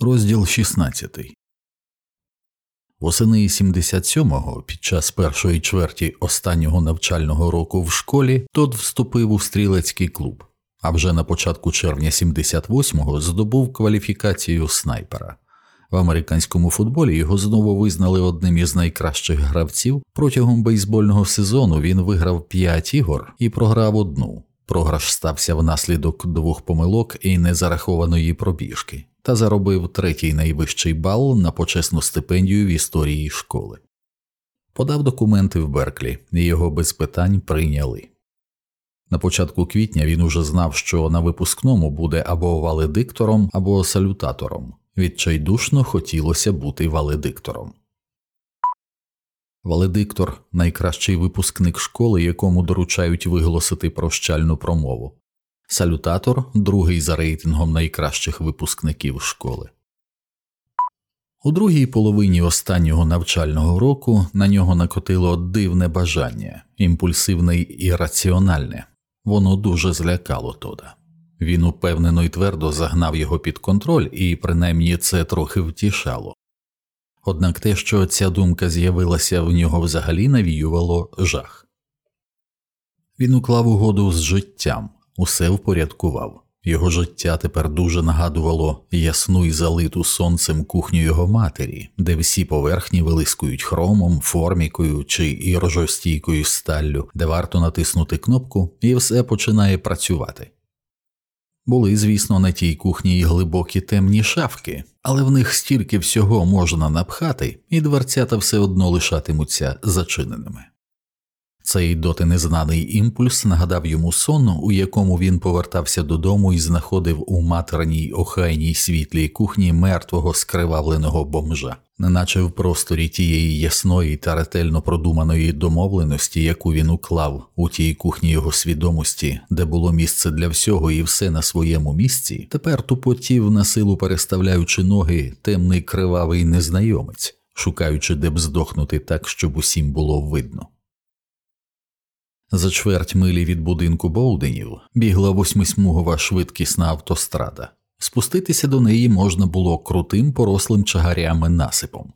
Розділ 16 Восени 77-го, під час першої чверті останнього навчального року в школі, Тод вступив у стрілецький клуб, а вже на початку червня 78-го здобув кваліфікацію снайпера. В американському футболі його знову визнали одним із найкращих гравців. Протягом бейсбольного сезону він виграв 5 ігор і програв одну. Програш стався внаслідок двох помилок і незарахованої пробіжки та заробив третій найвищий бал на почесну стипендію в історії школи. Подав документи в Берклі, і його без питань прийняли. На початку квітня він уже знав, що на випускному буде або валедиктором, або салютатором. Відчайдушно хотілося бути валедиктором. Валедиктор найкращий випускник школи, якому доручають виголосити прощальну промову. Салютатор другий за рейтингом найкращих випускників школи. У другій половині останнього навчального року на нього накотило дивне бажання, імпульсивне і раціональне, воно дуже злякало Тода. Він упевнено й твердо загнав його під контроль, і принаймні це трохи втішало. Однак те, що ця думка з'явилася в нього взагалі навіювало жах. Він уклав угоду з життям, усе впорядкував. Його життя тепер дуже нагадувало ясну і залиту сонцем кухню його матері, де всі поверхні вилискують хромом, формікою чи іржостійкою сталлю, де варто натиснути кнопку, і все починає працювати. Були, звісно, на тій кухні й глибокі темні шафки, але в них стільки всього можна напхати, і дверцята все одно лишатимуться зачиненими. Цей доти незнаний імпульс нагадав йому сон, у якому він повертався додому і знаходив у матерній охайній світлій кухні мертвого скривавленого бомжа, неначе в просторі тієї ясної та ретельно продуманої домовленості, яку він уклав у тій кухні його свідомості, де було місце для всього і все на своєму місці, тепер тупотів на силу переставляючи ноги темний кривавий незнайомець, шукаючи де б здохнути так, щоб усім було видно. За чверть милі від будинку Боуденів бігла восьмисмугова швидкісна автострада. Спуститися до неї можна було крутим порослим чагарями насипом.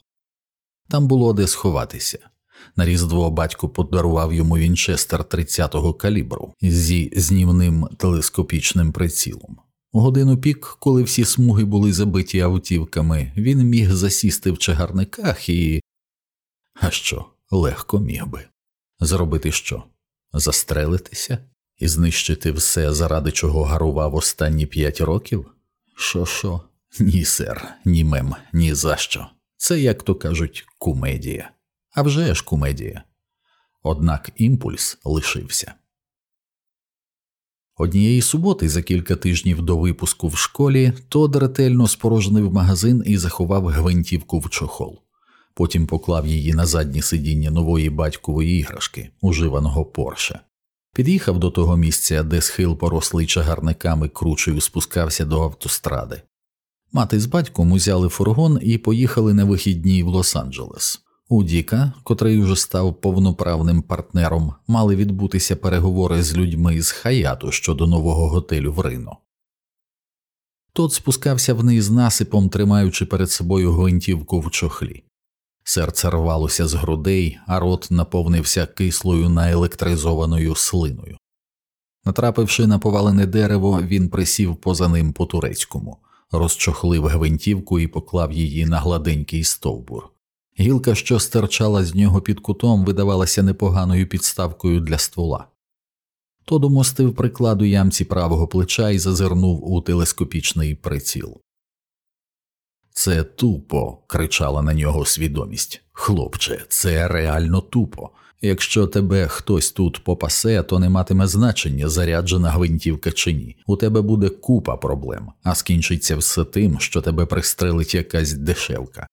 Там було де сховатися. На різдво батько подарував йому вінчестер 30-го калібру зі знімним телескопічним прицілом. У годину пік, коли всі смуги були забиті автівками, він міг засісти в чагарниках і. А що, легко міг би. Зробити що? Застрелитися і знищити все, заради чого гарував останні п'ять років? Що, що? Ні, сер, ні мем, ні за що. Це, як то кажуть, кумедія. А вже ж кумедія. Однак імпульс лишився. Однієї суботи за кілька тижнів до випуску в школі Тод ретельно спорожнив магазин і заховав гвинтівку в чохол потім поклав її на заднє сидіння нової батькової іграшки, уживаного Порше. Під'їхав до того місця, де схил порослий чагарниками кручею спускався до автостради. Мати з батьком узяли фургон і поїхали на вихідні в Лос-Анджелес. У Діка, котрий уже став повноправним партнером, мали відбутися переговори з людьми з хаяту щодо нового готелю в Рино. Тот спускався вниз насипом, тримаючи перед собою гвинтівку в чохлі. Серце рвалося з грудей, а рот наповнився кислою наелектризованою слиною. Натрапивши на повалене дерево, він присів поза ним по турецькому, розчохлив гвинтівку і поклав її на гладенький стовбур. Гілка, що стирчала з нього під кутом, видавалася непоганою підставкою для ствола. Тодо мостив прикладу ямці правого плеча і зазирнув у телескопічний приціл. Це тупо, кричала на нього свідомість. Хлопче, це реально тупо. Якщо тебе хтось тут попасе, то не матиме значення, заряджена гвинтівка чи ні. У тебе буде купа проблем, а скінчиться все тим, що тебе пристрелить якась дешевка.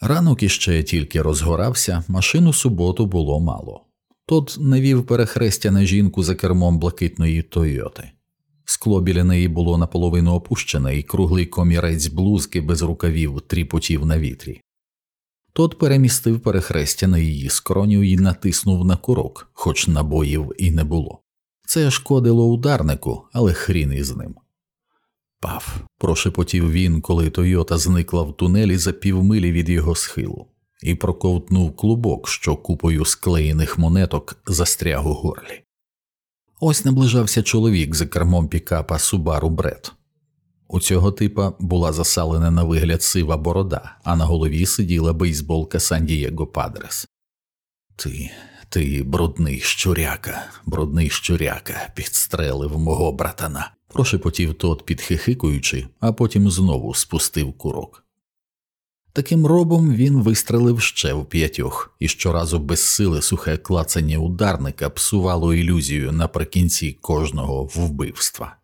Ранок іще тільки розгорався, машину суботу було мало. Тот навів перехрестя на жінку за кермом блакитної Тойоти. Скло біля неї було наполовину опущене, і круглий комірець блузки без рукавів тріпотів на вітрі. Тот перемістив перехрестя на її скроню і натиснув на курок, хоч набоїв і не було. Це шкодило ударнику, але хрін із ним. Паф, прошепотів він, коли Тойота зникла в тунелі за півмилі від його схилу, і проковтнув клубок, що купою склеєних монеток застряг у горлі. Ось наближався чоловік за кермом пікапа Субару Бред. У цього типа була засалена на вигляд сива борода, а на голові сиділа бейсболка Сан-Дієго Падрес. Ти, ти, брудний щуряка, брудний щуряка, підстрелив мого братана, прошепотів тот, підхихикуючи, а потім знову спустив курок. Таким робом він вистрелив ще в п'ятьох, і щоразу без сили сухе клацання ударника псувало ілюзію наприкінці кожного вбивства.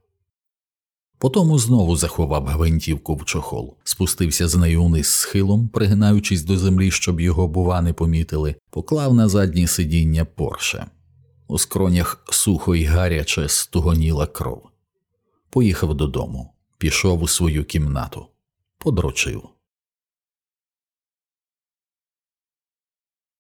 Потому знову заховав гвинтівку в чохол, спустився з нею униз схилом, пригинаючись до землі, щоб його, бува, не помітили, поклав на заднє сидіння порше. У скронях сухо й гаряче стугоніла кров. Поїхав додому, пішов у свою кімнату, подрочив.